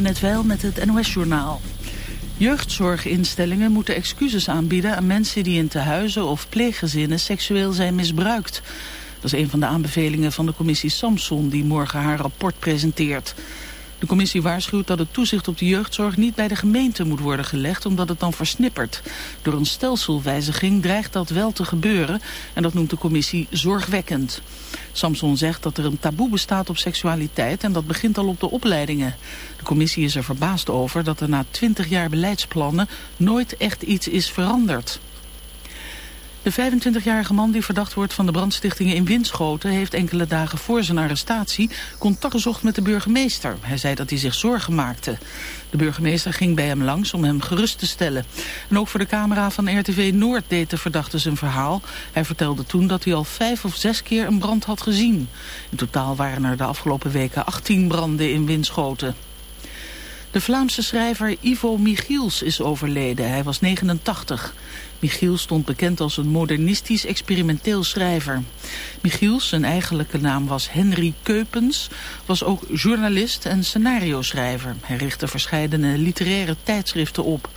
Net wel met het NOS-journaal. Jeugdzorginstellingen moeten excuses aanbieden aan mensen die in tehuizen of pleeggezinnen seksueel zijn misbruikt. Dat is een van de aanbevelingen van de commissie Samson die morgen haar rapport presenteert. De commissie waarschuwt dat het toezicht op de jeugdzorg niet bij de gemeente moet worden gelegd omdat het dan versnippert. Door een stelselwijziging dreigt dat wel te gebeuren en dat noemt de commissie zorgwekkend. Samson zegt dat er een taboe bestaat op seksualiteit en dat begint al op de opleidingen. De commissie is er verbaasd over dat er na twintig jaar beleidsplannen nooit echt iets is veranderd. De 25-jarige man die verdacht wordt van de brandstichtingen in Winschoten... heeft enkele dagen voor zijn arrestatie contact gezocht met de burgemeester. Hij zei dat hij zich zorgen maakte. De burgemeester ging bij hem langs om hem gerust te stellen. En ook voor de camera van RTV Noord deed de verdachte zijn verhaal. Hij vertelde toen dat hij al vijf of zes keer een brand had gezien. In totaal waren er de afgelopen weken 18 branden in Winschoten. De Vlaamse schrijver Ivo Michiels is overleden. Hij was 89. Michiel stond bekend als een modernistisch experimenteel schrijver. Michiels, zijn eigenlijke naam was Henry Keupens, was ook journalist en scenario-schrijver. Hij richtte verschillende literaire tijdschriften op.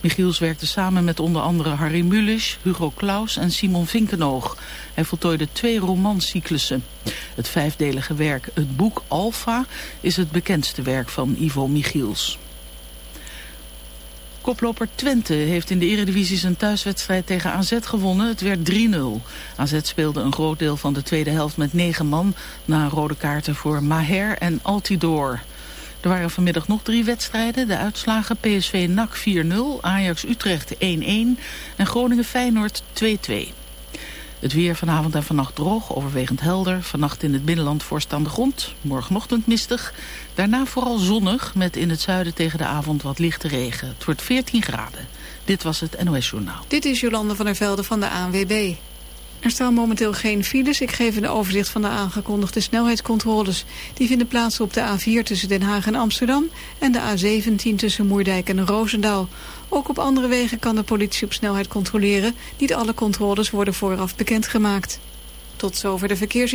Michiels werkte samen met onder andere Harry Mulisch, Hugo Claus en Simon Vinkenoog. Hij voltooide twee romancyclussen. Het vijfdelige werk Het Boek Alpha is het bekendste werk van Ivo Michiels. Koploper Twente heeft in de eredivisie zijn thuiswedstrijd tegen AZ gewonnen. Het werd 3-0. AZ speelde een groot deel van de tweede helft met negen man... na rode kaarten voor Maher en Altidor. Er waren vanmiddag nog drie wedstrijden. De uitslagen PSV NAC 4-0, Ajax Utrecht 1-1 en Groningen Feyenoord 2-2. Het weer vanavond en vannacht droog, overwegend helder. Vannacht in het binnenland vorst aan de grond. Morgenochtend mistig. Daarna vooral zonnig, met in het zuiden tegen de avond wat lichte regen. Het wordt 14 graden. Dit was het NOS Journaal. Dit is Jolande van der Velde van de ANWB. Er staan momenteel geen files. Ik geef een overzicht van de aangekondigde snelheidscontroles. Die vinden plaats op de A4 tussen Den Haag en Amsterdam... en de A17 tussen Moerdijk en Roosendaal. Ook op andere wegen kan de politie op snelheid controleren. Niet alle controles worden vooraf bekendgemaakt. Tot zover de verkeers...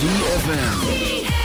ZFM.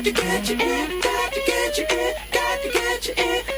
got to get you in, got to get you in, got to get you in.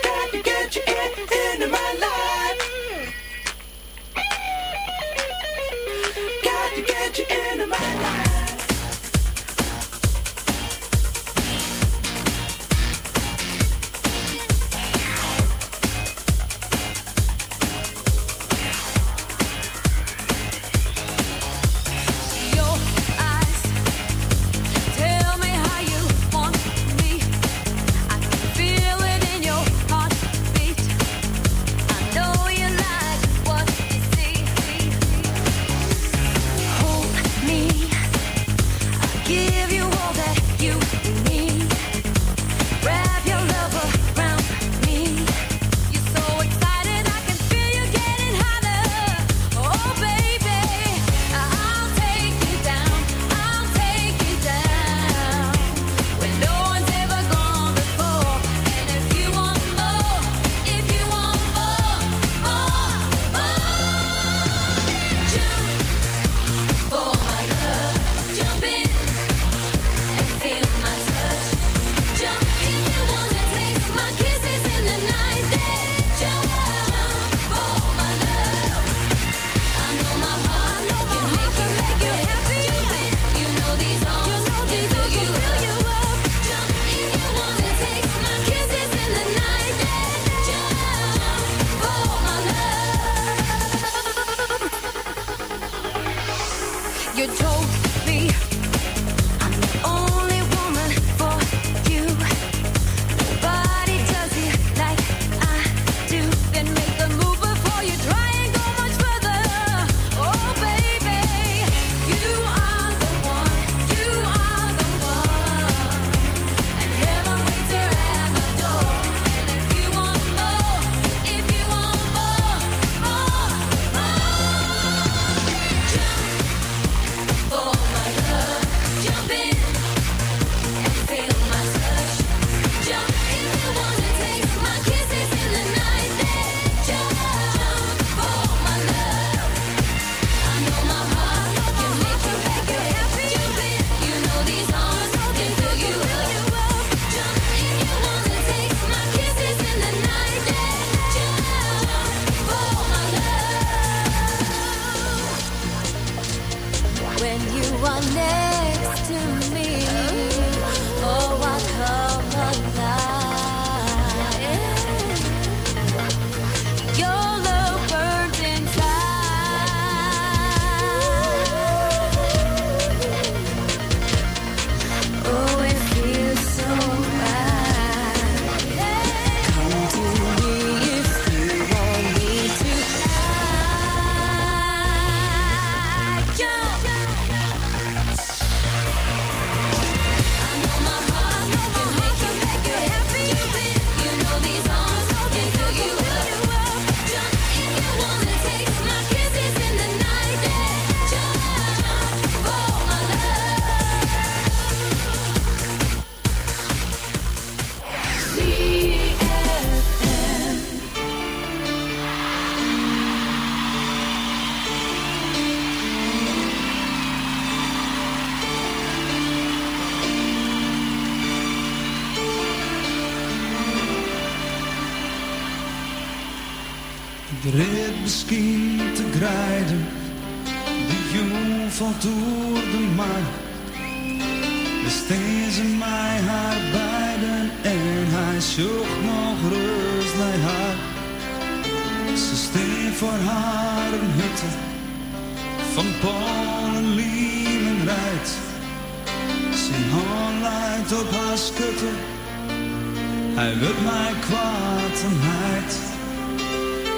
De redt misschien te grijden, die jong van door de markt. Besteed ze mij haar beiden en hij zocht nog rust bij haar. Ze steen voor haar een hutte van pollen, liem en rijdt. Zijn hand leidt op haar schutte, hij wil mij kwaad en heid.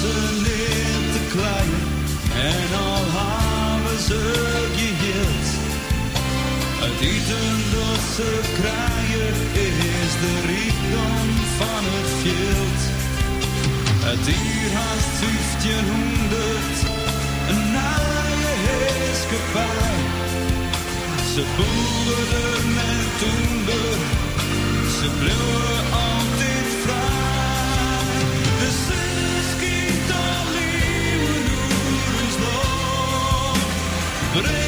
ze neer te kleien en al hebben ze geheeld. Het eten dat ze krijgen is de rijkdom van het veld. Het dier haast 1500, een naaie heerskepaar. Ze boeren en toender, ze bleven Green.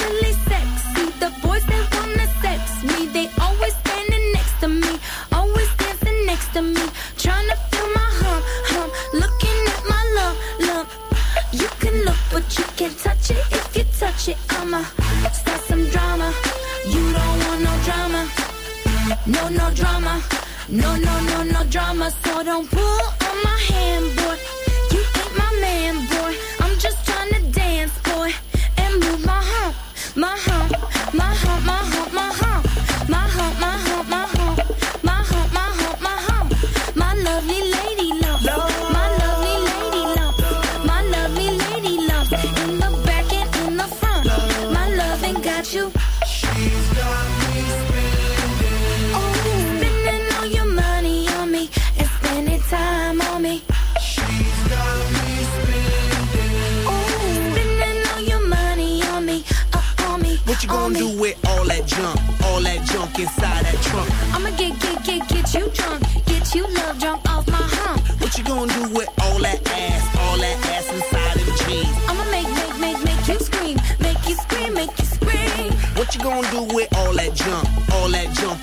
No, no drama. No, no, no, no drama. So don't pull on my hand, boy.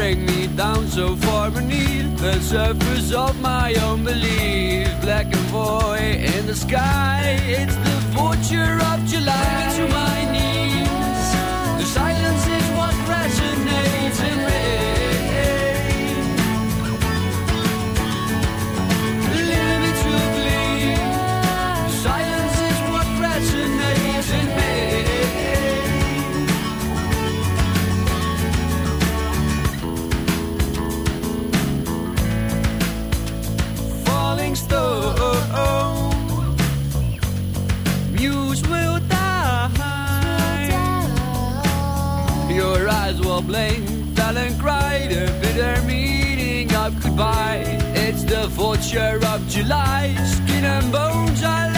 bring me down so far beneath the surface of my own belief. Black and void in the sky, it's the future of July my knees. al bleef wel een kwijde bitter meaning of goodbye. It's the vulture of July, skin and bones I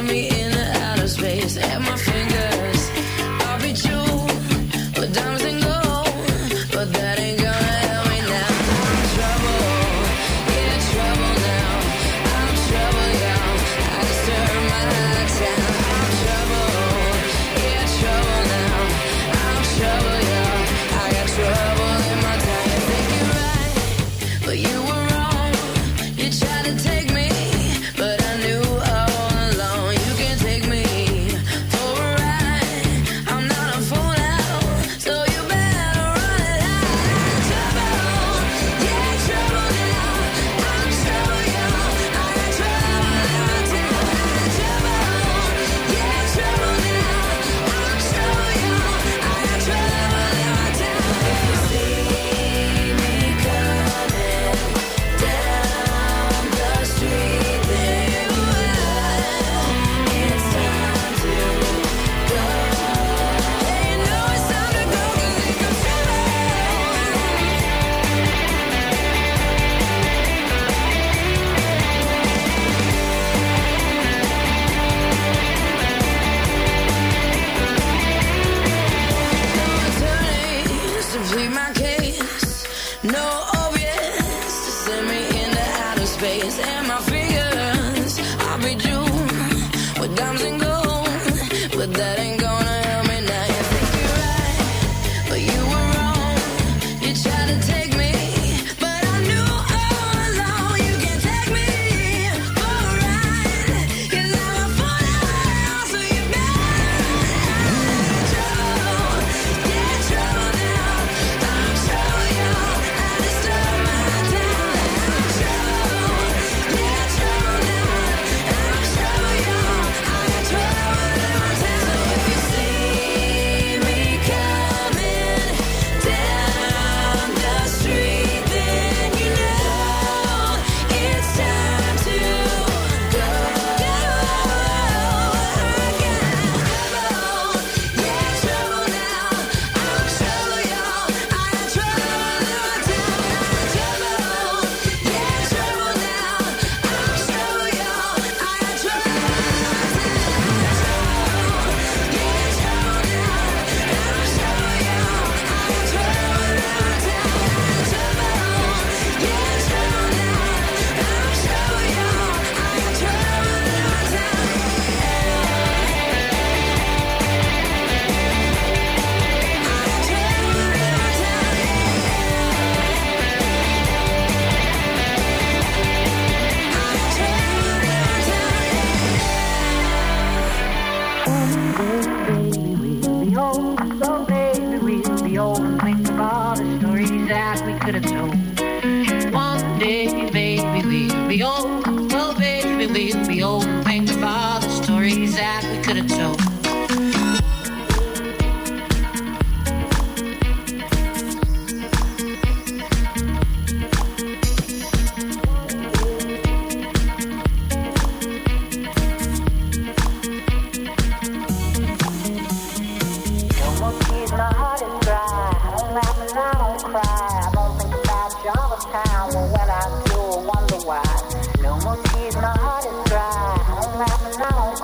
telling me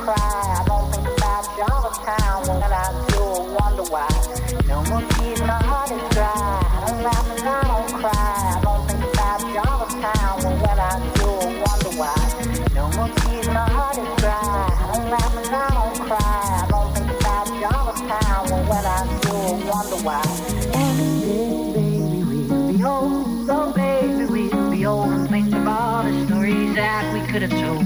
cry. I don't think about you all the time. When I do, I wonder why. No more tears, my heart is dry. I don't laugh and I don't cry. I don't think about you all the time. When I do, I wonder why. No more tears, my heart is dry. I don't laugh and I don't cry. I don't think about you all the time. When I do, I wonder why. And baby, we'll be old. Oh, so baby, we'll be old. Oh, think about the stories that we could have told.